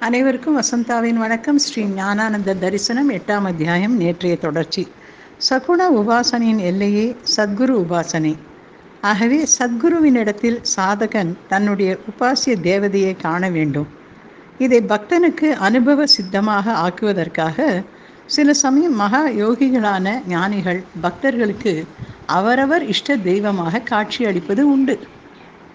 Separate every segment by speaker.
Speaker 1: அனைவருக்கும் வசந்தாவின் வணக்கம். ஸ்ரீ ஞானானந்த தரிசனம் எட்டாம் அத்தியாயம் நேற்றைய தொடர்ச்சி. சகுண உபாசனையின் எல்லையே சத்குரு உபாசனை. ஆகவே சத்குருவினிடத்தில் சாதகன் தன்னுடைய உபாசிய தேவதையை காண வேண்டும். இதை பக்தனுக்கு அனுபவ சித்தமாக ஆக்குவதற்காக சில சமயம் மகா யோகிகளான ஞானிகள் பக்தர்களுக்கு அவரவர் இஷ்ட தெய்வமாக காட்சி அளிப்பது உண்டு.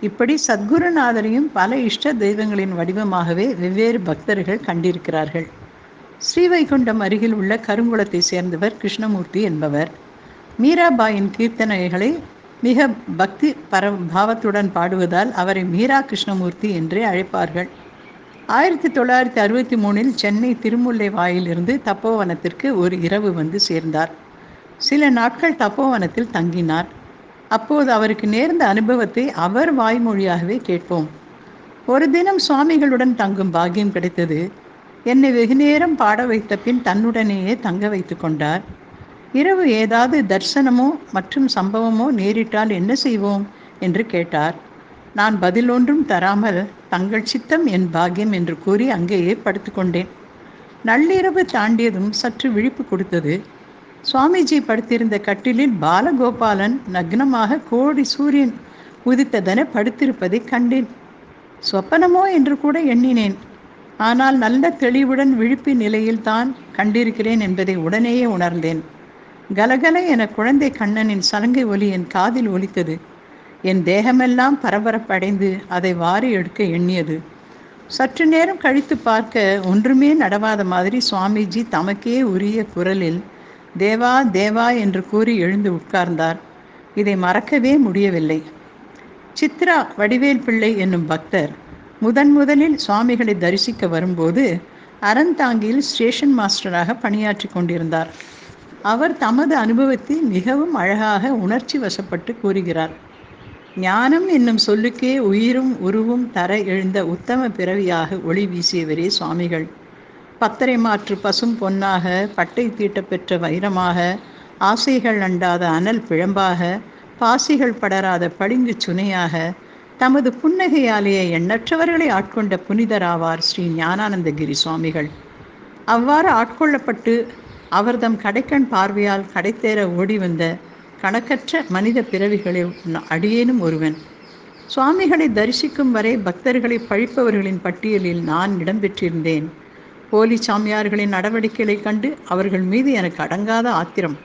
Speaker 1: இப்படி சத்குருநாதரையும் பல இஷ்ட தெய்வங்களின் வடிவமாகவே வெவ்வேறு பக்தர்கள் கண்டிருக்கிறார்கள். ஸ்ரீவைகுண்டம் அருகில் உள்ள கருங்குளத்தை சேர்ந்தவர் கிருஷ்ணமூர்த்தி என்பவர். மீராபாயின் கீர்த்தனைகளை மிக பக்தி பர பாவத்துடன் பாடுவதால் அவரை மீரா கிருஷ்ணமூர்த்தி என்றே அழைப்பார்கள். ஆயிரத்தி தொள்ளாயிரத்தி அறுபத்தி மூணில் சென்னை திருமுல்லை வாயிலிருந்து தப்போவனத்திற்கு ஒரு இரவு வந்து சேர்ந்தார். சில நாட்கள் தப்போவனத்தில் தங்கினார். அப்போது அவருக்கு நேர்ந்த அனுபவத்தை அவர் வாய்மொழியாகவே கேட்போம். ஒரு தினம் சுவாமிகளுடன் தங்கும் பாக்கியம் கிடைத்தது. என்னை வெகுநேரம் பாட வைத்த பின் தன்னுடனேயே தங்க வைத்து கொண்டார். இரவு ஏதாவது தர்சனமோ மற்றும் சம்பவமோ நேரிட்டால் என்ன செய்வோம்? என்று கேட்டார். நான் பதில் ஒன்றும் தராமல் தங்கள் சித்தம் என் பாக்கியம் என்று கூறி அங்கேயே படுத்துக்கொண்டேன் நள்ளிரவு தாண்டியதும் சற்று விழிப்பு கொடுத்தது. சுவாமிஜி படுத்திருந்த கட்டிலில் பாலகோபாலன் நக்னமாக கோடி சூரியன் உதித்ததென படுத்திருப்பதை கண்டேன். சொப்பனமோ? என்று கூட எண்ணினேன். ஆனால் நல்ல தெளிவுடன் விழிப்பு நிலையில்தான் கண்டிருக்கிறேன் என்பதை உடனேயே உணர்ந்தேன். கலகல என குழந்தை கண்ணனின் சலங்கை ஒலி என் காதில் ஒலித்தது. என் தேகமெல்லாம் பரபரப்படைந்து அதை வாரி எடுக்க எண்ணியது. சற்று நேரம் கழித்து பார்க்க ஒன்றுமே நடவாத மாதிரி சுவாமிஜி தமக்கே உரிய குரலில் தேவா தேவா என்று கூறி எழுந்து உட்கார்ந்தார். இதை மறக்கவே முடியவில்லை. சித்ரா வடிவேல் பிள்ளை என்னும் பக்தர் முதன் முதலில் சுவாமிகளை தரிசிக்க வரும்போது அறந்தாங்கியில் ஸ்டேஷன் மாஸ்டராக பணியாற்றி கொண்டிருந்தார். அவர் தமது அனுபவத்தை மிகவும் அழகாக உணர்ச்சி வசப்பட்டு கூறுகிறார். ஞானம் என்னும் சொல்லுக்கே உயிரும் உருவும் தர எழுந்த உத்தம பிறவியாக ஒளி வீசியவரே சுவாமிகள். பத்தரை மாற்று பசும் பொன்னாக பட்டை தீட்டப்பெற்ற வைரமாக ஆசைகள் அண்டாத அனல் பிழம்பாக பாசிகள் படராத பளிங்கு சுனையாக தமது புன்னகையாலேயே எண்ணற்றவர்களை ஆட்கொண்ட புனிதராவார் ஸ்ரீ ஞானானந்தகிரி சுவாமிகள். அவ்வாறு ஆட்கொள்ளப்பட்டு அவர்தம் கடைக்கண் பார்வையால் கடைத்தேற ஓடி வந்த கணக்கற்ற மனித பிறவிகளில் அடியேனும் ஒருவன். சுவாமிகளை தரிசிக்கும் வரை பக்தர்களை பழிப்பவர்களின் பட்டியலில் நான் இடம்பெற்றிருந்தேன் போலி சாமியார்களின் நடவடிக்கைகளை கண்டு அவர்கள் மீது எனக்கு அடங்காத ஆத்திரம்.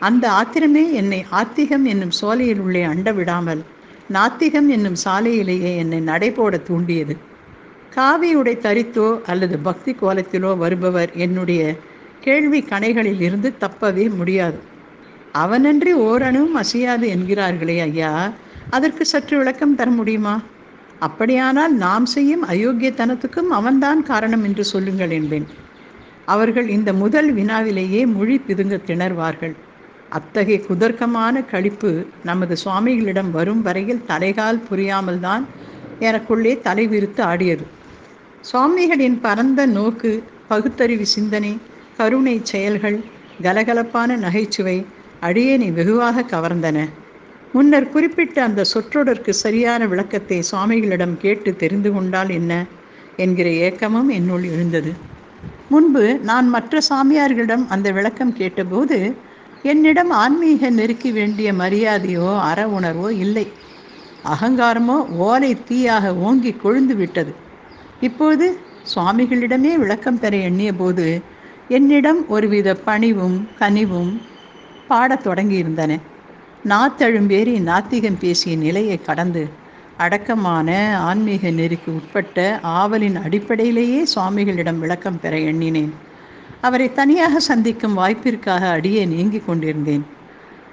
Speaker 1: அந்த ஆத்திரமே என்னை ஆத்திகம் என்னும் சோலையில் உள்ளே அண்ட விடாமல் நாத்திகம் என்னும் சாலையிலேயே என்னை நடைபோட தூண்டியது. காவி உடை தரித்தோ அல்லது பக்தி கோலத்திலோ வருபவர் என்னுடைய கேள்வி கணைகளில் இருந்து தப்பவே முடியாது. அவனன்றி ஓரணுவும் அசையாது என்கிறார்களே ஐயா அதற்கு சற்று விளக்கம் தர முடியுமா? அப்படியானால் நாம் செய்யும் அயோக்கியத்தனத்துக்கும் அவன்தான் காரணம் என்று சொல்லுங்கள் என்பேன். அவர்கள் இந்த முதல் வினாவிலேயே மொழி பிதுங்க திணறுவார்கள். அத்தகைய குதர்க்கமான கழிப்பு நமது சுவாமிகளிடம் வரும் வரையில் தலைகால் புரியாமல் தான் எனக்குள்ளே தலைவிரித்து ஆடியது. சுவாமிகளின் பரந்த நோக்கு பகுத்தறிவு சிந்தனை கருணை செயல்கள் கலகலப்பான நகைச்சுவை அடியேனை வெகுவாக கவர்ந்தன. முன்னர் குறிப்பிட்ட அந்த சொற்றொடருக்கு சரியான விளக்கத்தை சுவாமிகளிடம் கேட்டு தெரிந்து கொண்டால் என்ன என்கிற ஏக்கமும் என்னுள் எழுந்தது முன்பு நான் மற்ற சாமியார்களிடம் அந்த விளக்கம் கேட்டபோது என்னிடம் ஆன்மீக நெருக்கி வேண்டிய மரியாதையோ அற உணர்வோ இல்லை. அகங்காரமோ ஓலை தீயாக ஓங்கி கொழுந்து விட்டது. இப்போது சுவாமிகளிடமே விளக்கம் பெற எண்ணிய போது என்னிடம் ஒருவித பணிவும் கனிவும் பாடத் தொடங்கியிருந்தன நாத்தழும்பேறி நாத்திகம் பேசிய நிலையை கடந்து அடக்கமான ஆன்மீக நெறிக்கு உட்பட்ட ஆவலின் அடிப்படையிலேயே சுவாமிகளிடம் விளக்கம் பெற எண்ணினேன். அவரை தனியாக சந்திக்கும் வாய்ப்பிற்காக அடியே நீங்கி கொண்டிருந்தேன்.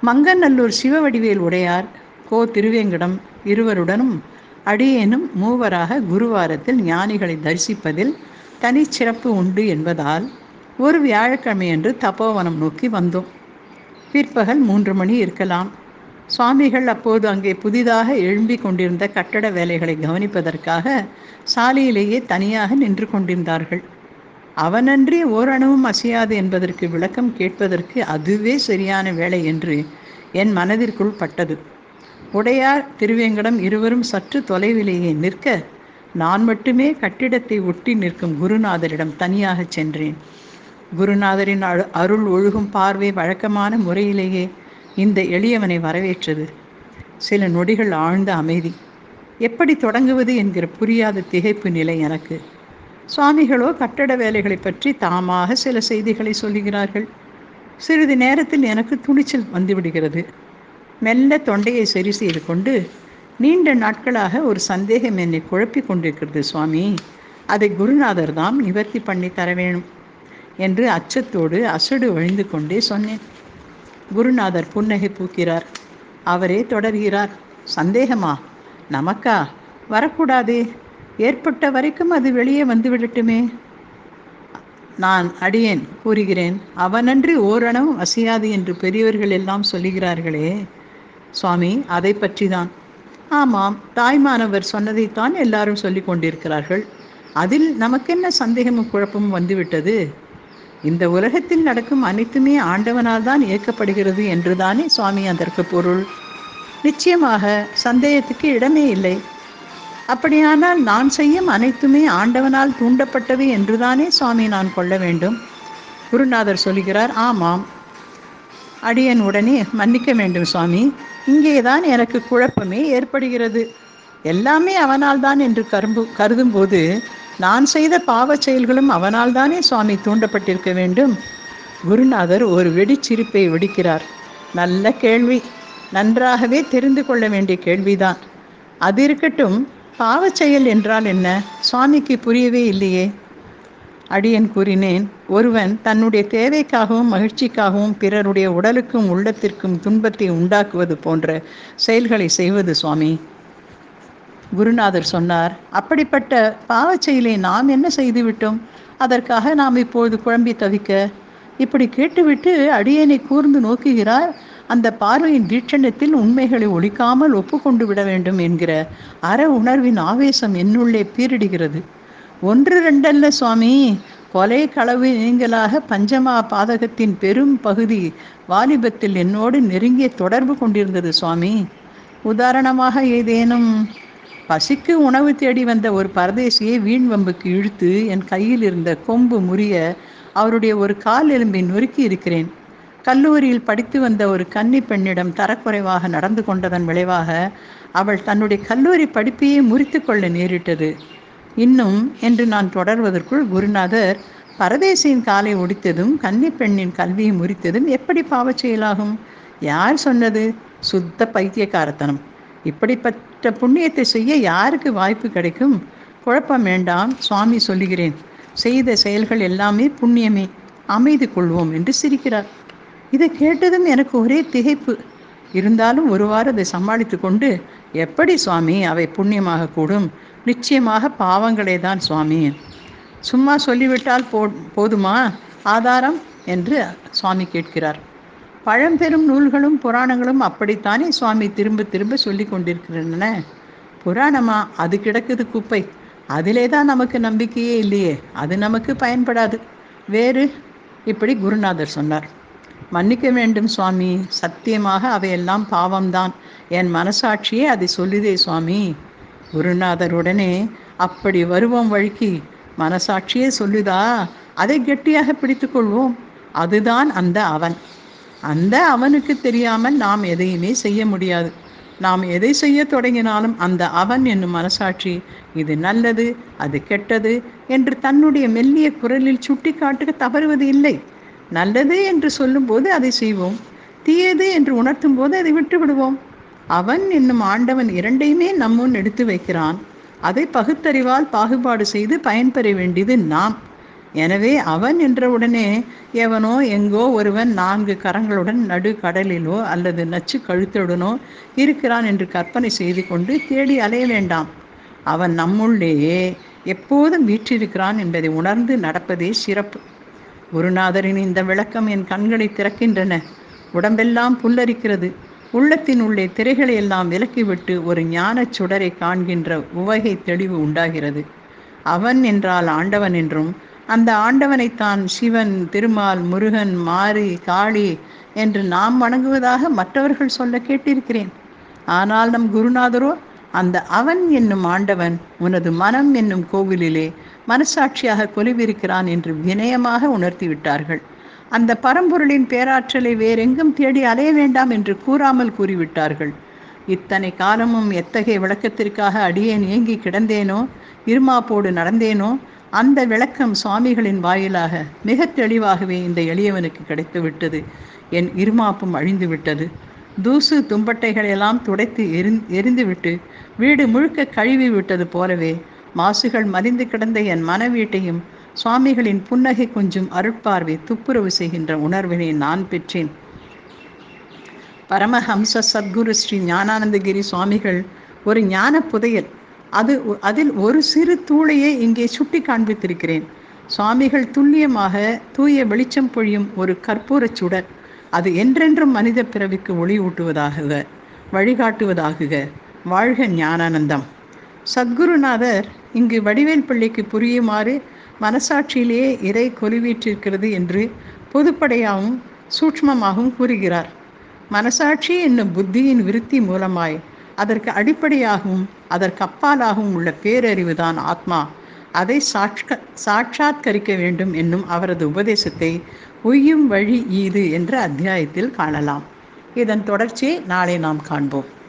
Speaker 1: மங்கநல்லூர் சிவவடிவேல் உடையார் கோ. திருவேங்கடம் இருவருடனும் அடியேனும் மூவராக குருவாரத்தில் ஞானிகளை தரிசிப்பதில் தனிச்சிறப்பு உண்டு என்பதால் ஒரு வியாழக்கிழமையன்று தப்போவனம் நோக்கி வந்தோம். பிற்பகல் மூன்று மணி இருக்கலாம். சுவாமிகள் அப்போது அங்கே புதிதாக எழும்பிக் கொண்டிருந்த கட்டட வேலைகளை கவனிப்பதற்காக சாலையிலேயே தனியாக நின்று கொண்டிருந்தார்கள். அவனன்றி ஓரணவும் அசையாது என்பதற்கு விளக்கம் கேட்பதற்கு அதுவே சரியான வேலை என்று என் மனதிற்குள் பட்டது. உடையார் திருவேங்கடம் இருவரும் சற்று தொலைவிலேயே நிற்க நான் மட்டுமே கட்டிடத்தை ஒட்டி நிற்கும் குருநாதரிடம் தனியாகச் சென்றேன். குருநாதரின் அரு அருள் ஒழுகும் பார்வை வழக்கமான முறையிலேயே இந்த எளியவனை வரவேற்றது. சில நொடிகள் ஆழ்ந்த அமைதி. எப்படி தொடங்குவது என்கிற புரியாத திகைப்பு நிலை எனக்கு. சுவாமிகளோ கட்டட வேலைகளை பற்றி தாமாக சில செய்திகளை சொல்லுகிறார்கள். சிறிது நேரத்தில் எனக்கு துணிச்சல் வந்துவிடுகிறது. மெல்ல தொண்டையை சரி செய்து கொண்டு நீண்ட நாட்களாக ஒரு சந்தேகம் என்னை குழப்பி கொண்டிருக்கிறது சுவாமி. அதை குருநாதர் தான் நிவர்த்தி பண்ணி தர வேணும் என்று அச்சத்தோடு அசடு ஒழிந்து கொண்டே சொன்னேன். குருநாதர் புன்னகை பூக்கிறார். அவரே தொடர்கிறார். சந்தேகமா? நமக்கா? வரக்கூடாதே. ஏற்பட்ட வரைக்கும் அது வெளியே வந்து விடட்டுமே நான் அடியேன் கூறுகிறேன். அவனன்றி ஓரணவும் அசையாது என்று பெரியவர்கள் எல்லாம் சொல்லுகிறார்களே. சுவாமி அதை பற்றி தான் ஆமாம் தாய்மானவர் சொன்னதைத்தான் எல்லாரும் சொல்லி கொண்டிருக்கிறார்கள். அதில் நமக்கென்ன சந்தேகமும் குழப்பமும் வந்துவிட்டது? இந்த உலகத்தில் நடக்கும் அனைத்துமே ஆண்டவனால் தான் இயக்கப்படுகிறது என்றுதானே சுவாமி அதற்கு பொருள்? நிச்சயமாக சந்தேகத்துக்கு இடமே இல்லை. அப்படியானால் நான் செய்யும் அனைத்துமே ஆண்டவனால் தூண்டப்பட்டவை என்றுதானே சுவாமி நான் கொள்ள வேண்டும்? குருநாதர் சொல்கிறார் ஆமாம். அடியன் உடனே மன்னிக்க வேண்டும் சுவாமி. இங்கேதான் எனக்கு குழப்பமே ஏற்படுகிறது. எல்லாமே அவனால் தான் என்று கரும்பு கருதும்போது நான் செய்த பாவச் செயல்களும் அவனால் தானே சுவாமி தூண்டப்பட்டிருக்க வேண்டும்? குருநாதர் ஒரு வெடிச்சிரிப்பை வெடிக்கிறார். நல்ல கேள்வி. நன்றாகவே தெரிந்து கொள்ள வேண்டிய கேள்விதான். அது இருக்கட்டும் பாவச் செயல் என்றால் என்ன? சுவாமிக்கு புரியவே இல்லையே. அடியன் கூறினேன் ஒருவன் தன்னுடைய தேவைக்காகவும் மகிழ்ச்சிக்காகவும் பிறருடைய உடலுக்கும் உள்ளத்திற்கும் துன்பத்தை உண்டாக்குவது போன்ற செயல்களை செய்வது சுவாமி. குருநாதர் சொன்னார் அப்படிப்பட்ட பாவச் செயலை நாம் என்ன செய்துவிட்டோம்? அதற்காக நாம் இப்போது குழம்பி தவிக்க. இப்படி கேட்டுவிட்டு அடியனை கூர்ந்து நோக்குகிறார். அந்த பார்வையின் தீட்சணத்தில் உண்மைகளை ஒழிக்காமல் ஒப்புக்கொண்டு விட வேண்டும் என்கிற அற உணர்வின் ஆவேசம் என்னுள்ளே பீரிடுகிறது. ஒன்று ரெண்டல்ல சுவாமி கொலை களவு நீங்களாக பஞ்சமா பாதகத்தின் பெரும் பகுதி வாலிபத்தில் என்னோடு நெருங்கிய தொடர்பு கொண்டிருந்தது சுவாமி. உதாரணமாக ஏதேனும் பசிக்கு உணவு தேடி வந்த ஒரு பரதேசியை வீண் வம்புக்கு இழுத்து என் கையில் இருந்த கொம்பு முறிய அவருடைய ஒரு கால் எலும்பை நொறுக்கி இருக்கிறேன். கல்லூரியில் படித்து வந்த ஒரு கன்னி பெண்ணிடம் தரக்குறைவாக நடந்து கொண்டதன் விளைவாக அவள் தன்னுடைய கல்லூரி படிப்பையே முறித்து கொள்ள நேரிட்டது. இன்னும் என்று நான் தொடர்வதற்குள் குருநாதர் பரதேசியின் காலை ஒடித்ததும் கன்னி பெண்ணின் கல்வியை முறித்ததும் எப்படி பாவச் செயலாகும்? யார் சொன்னது? சுத்த பைத்தியக்காரத்தனம். இப்படிப்பட்ட மற்ற புண்ணியத்தை செய்ய யாருக்கு வாய்ப்பு கிடைக்கும்? குழப்பம் வேண்டாம் சுவாமி சொல்லுகிறேன். செய்த செயல்கள் எல்லாமே புண்ணியமே. அமைதி கொள்வோம் என்று சிரிக்கிறார். இதை கேட்டதும் எனக்கு ஒரே திகைப்பு. இருந்தாலும் ஒருவாறு அதை சமாளித்து கொண்டு எப்படி சுவாமி அவை புண்ணியமாக கூடும்? நிச்சயமாக பாவங்களே தான் சுவாமி. சும்மா சொல்லிவிட்டால் போ போதுமா? ஆதாரம்? என்று சுவாமி கேட்கிறார். பழம்பெரும் நூல்களும் புராணங்களும் அப்படித்தானே சுவாமி திரும்ப திரும்ப சொல்லி கொண்டிருக்கின்றன? புராணமா? அது கிடக்குது குப்பை. அதிலே தான் நமக்கு நம்பிக்கையே இல்லையே. அது நமக்கு பயன்படாது. வேறு? இப்படி குருநாதர் சொன்னார். மன்னிக்க வேண்டும் சுவாமி. சத்தியமாக அவையெல்லாம் பாவம்தான். என் மனசாட்சியே அதை சொல்லுதே சுவாமி. குருநாதர் உடனே அப்படி வருவோம் வழிக்கு. மனசாட்சியே சொல்லுதா? அதை கெட்டியாக பிடித்துக்கொள்வோம் அதுதான் அந்த அவன். அந்த அவனுக்கு தெரியாமல் நாம் எதையுமே செய்ய முடியாது. நாம் எதை செய்ய தொடங்கினாலும் அந்த அவன் என்னும் மனசாட்சி இது நல்லது அது கெட்டது என்று தன்னுடைய மெல்லிய குரலில் சுட்டி காட்டுக தவறுவது இல்லை. நல்லது என்று சொல்லும்போது அதை செய்வோம். தீயது என்று உணர்த்தும் போது அதை விட்டு விடுவோம். அவன் என்னும் ஆண்டவன் இரண்டையுமே நம்முன் எடுத்து வைக்கிறான். அதை பகுத்தறிவால் பாகுபாடு செய்து பயன்பெற வேண்டியது நாம். எனவே அவன் என்றவுடனே எவனோ எங்கோ ஒருவன் நான்கு கரங்களுடன் நடு கடலிலோ அல்லது நச்சு கழுத்துடனோ இருக்கிறான் என்று கற்பனை செய்து கொண்டு தேடி அலைய வேண்டாம். அவன் நம்முள்ளேயே எப்போதும் வீற்றிருக்கிறான் என்பதை உணர்ந்து நடப்பதே சிறப்பு. குருநாதரின் இந்த விளக்கம் என் கண்களை திறக்கின்றன. உடம்பெல்லாம் புல்லரிக்கிறது. உள்ளத்தின் உள்ளே திரைகளை எல்லாம் விலக்கிவிட்டு ஒரு ஞானச் சுடரை காண்கின்ற உவகை தெளிவு உண்டாகிறது. அவன் என்றால் ஆண்டவன் என்றும் அந்த ஆண்டவனைத்தான் சிவன் திருமால் முருகன் மாரி காளி என்று நாம் வணங்குவதாக மற்றவர்கள் சொல்ல கேட்டிருக்கிறேன். ஆனால் நம் குருநாதரோ அந்த அவன் என்னும் ஆண்டவன் உனது மனம் என்னும் கோவிலிலே மனசாட்சியாக கொலுவிருக்கிறான் என்று வினயமாக உணர்த்தி விட்டார்கள் அந்த பரம்பொருளின் பேராற்றலை வேறெங்கும் தேடி அலைய வேண்டாம் என்று கூறாமல் கூறிவிட்டார்கள். இத்தனை காலமும் எத்தகைய விளக்கத்திற்காக அடியேன் ஏங்கி கிடந்தேனோ இருமாப்போடு நடந்தேனோ அந்த விளக்கம் சுவாமிகளின் வாயிலாக மிக தெளிவாகவே இந்த எளியவனுக்கு கிடைத்துவிட்டது. என் இருமாப்பும் அழிந்து விட்டது தூசு தும்பட்டைகளெல்லாம் துடைத்து எரி எரிந்துவிட்டு வீடு முழுக்க கழுவி விட்டது போலவே மாசுகள் மறிந்து கிடந்த என் மன வீட்டையும் சுவாமிகளின் புன்னகை கொஞ்சம் அருட்பார்வை துப்புரவு செய்கின்ற உணர்வினை நான் பெற்றேன். பரமஹம்ச சத்குரு ஸ்ரீ ஞானானந்தகிரி சுவாமிகள் ஒரு ஞான புதையல். அது அதில் ஒரு சிறு தூளையே இங்கே சுட்டி காண்பித்திருக்கிறேன். சுவாமிகள் துல்லியமாக தூய வெளிச்சம் பொழியும் ஒரு கற்பூரச் சுடர். அது என்றென்றும் மனித பிறவிக்கு ஒளி ஊட்டுவதாகுக வழிகாட்டுவதாகுக. வாழ்க ஞானானந்தம். சத்குருநாதர் இங்கு வடிவேல் பிள்ளைக்கு புரியுமாறு மனசாட்சியிலேயே இறை கொலுவீற்றிருக்கிறது என்று பொதுப்படையாகவும் சூட்சமமாகவும் கூறுகிறார். மனசாட்சி என்னும் புத்தியின் விருத்தி மூலமாய் அதற்கு அடிப்படையாகவும் அதற்கு அப்பாலாகவும் உள்ள பேரறிவுதான் ஆத்மா. அதை சாட்க சாட்சாத்கரிக்க வேண்டும் என்னும் அவரது உபதேசத்தை உய்யும் வழி ஈது என்ற அத்தியாயத்தில் காணலாம். இதன் தொடர்ச்சியை நாளை நாம் காண்போம்.